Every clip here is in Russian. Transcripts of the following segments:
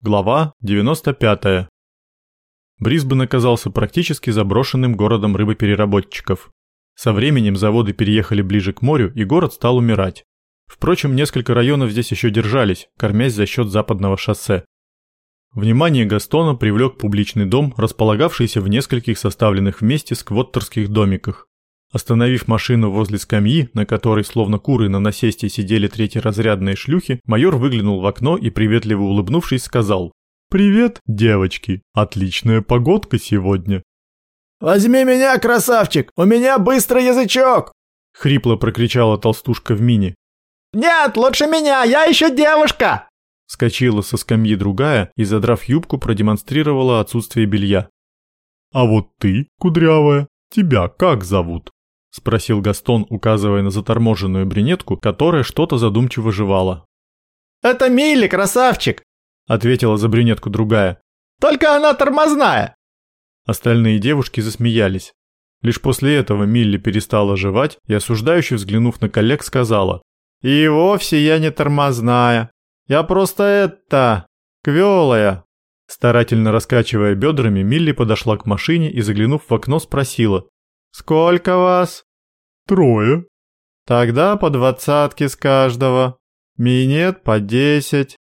Глава 95. Брисбен оказался практически заброшенным городом рыбопереработчиков. Со временем заводы переехали ближе к морю, и город стал умирать. Впрочем, несколько районов здесь еще держались, кормясь за счет западного шоссе. Внимание Гастона привлек публичный дом, располагавшийся в нескольких составленных вместе сквоттерских домиках. Остановив машину возле скамьи, на которой словно куры на насесте сидели третьеразрядные шлюхи, майор выглянул в окно и, приветливо улыбнувшись, сказал «Привет, девочки, отличная погодка сегодня». «Возьми меня, красавчик, у меня быстрый язычок!» — хрипло прокричала толстушка в мини. «Нет, лучше меня, я еще девушка!» Скочила со скамьи другая и, задрав юбку, продемонстрировала отсутствие белья. «А вот ты, кудрявая, тебя как зовут?» – спросил Гастон, указывая на заторможенную брюнетку, которая что-то задумчиво жевала. «Это Милли, красавчик!» – ответила за брюнетку другая. «Только она тормозная!» Остальные девушки засмеялись. Лишь после этого Милли перестала жевать и, осуждающе взглянув на коллег, сказала. «И вовсе я не тормозная. Я просто это... квелая». Старательно раскачивая бедрами, Милли подошла к машине и, заглянув в окно, спросила. «Сколько вас?» «Трое». «Тогда по двадцатке с каждого. Минет по десять».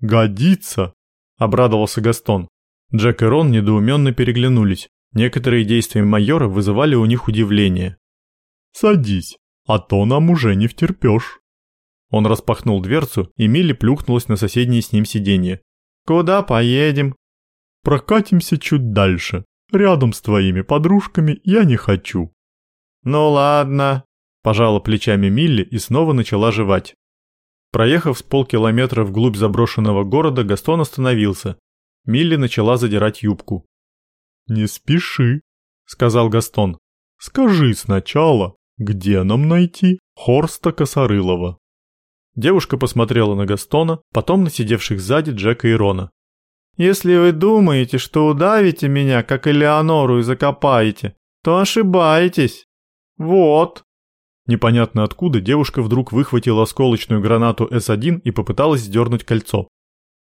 «Годится», — обрадовался Гастон. Джек и Рон недоуменно переглянулись. Некоторые действия майора вызывали у них удивление. «Садись, а то нам уже не втерпёшь». Он распахнул дверцу, и Милли плюхнулась на соседнее с ним сиденье. «Куда поедем?» «Прокатимся чуть дальше. Рядом с твоими подружками я не хочу». «Ну ладно», – пожала плечами Милли и снова начала жевать. Проехав с полкилометра вглубь заброшенного города, Гастон остановился. Милли начала задирать юбку. «Не спеши», – сказал Гастон. «Скажи сначала, где нам найти Хорста Косорылова?» Девушка посмотрела на Гастона, потом на сидевших сзади Джека и Рона. Если вы думаете, что удавите меня, как Элеонору, и закопаете, то ошибаетесь. Вот. Непонятно откуда девушка вдруг выхватила осколочную гранату С1 и попыталась сдернуть кольцо.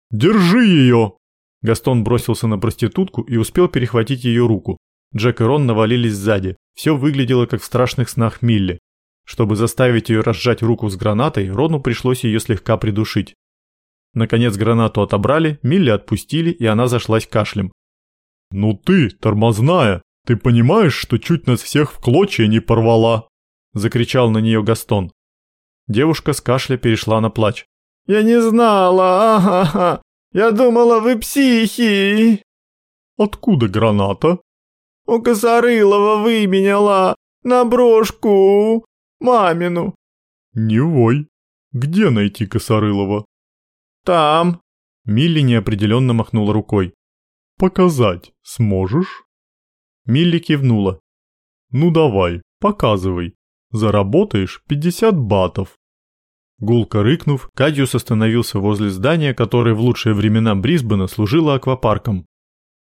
«Держи ее!» Гастон бросился на проститутку и успел перехватить ее руку. Джек и Рон навалились сзади. Все выглядело как в страшных снах Милли. Чтобы заставить ее разжать руку с гранатой, Рону пришлось ее слегка придушить. Наконец гранату отобрали, Милли отпустили, и она зашлась кашлем. «Ну ты, тормозная, ты понимаешь, что чуть нас всех в клочья не порвала?» Закричал на нее Гастон. Девушка с кашля перешла на плач. «Я не знала, ага, я думала, вы психи!» «Откуда граната?» «У Косорылова выменяла на брошку мамину». «Не вой. Где найти Косорылова?» «Там». Милли неопределенно махнула рукой. «Показать сможешь?» Милли кивнула. «Ну давай, показывай. Заработаешь 50 батов». Гулко рыкнув, Кадиус остановился возле здания, которое в лучшие времена Брисбена служило аквапарком.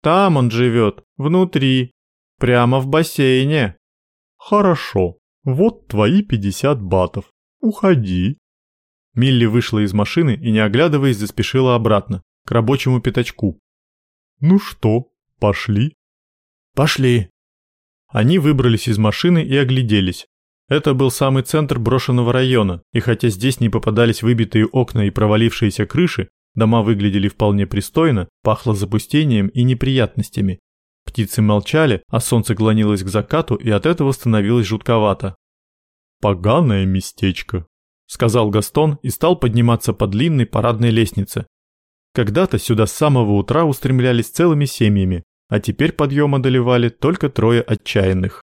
«Там он живет, внутри, прямо в бассейне». «Хорошо, вот твои 50 батов. Уходи». Милли вышла из машины и, не оглядываясь, заспешила обратно, к рабочему пятачку. «Ну что, пошли?» «Пошли!» Они выбрались из машины и огляделись. Это был самый центр брошенного района, и хотя здесь не попадались выбитые окна и провалившиеся крыши, дома выглядели вполне пристойно, пахло запустением и неприятностями. Птицы молчали, а солнце клонилось к закату, и от этого становилось жутковато. «Поганое местечко», сказал Гастон и стал подниматься по длинной парадной лестнице. Когда-то сюда с самого утра устремлялись целыми семьями, а теперь подъем одолевали только трое отчаянных.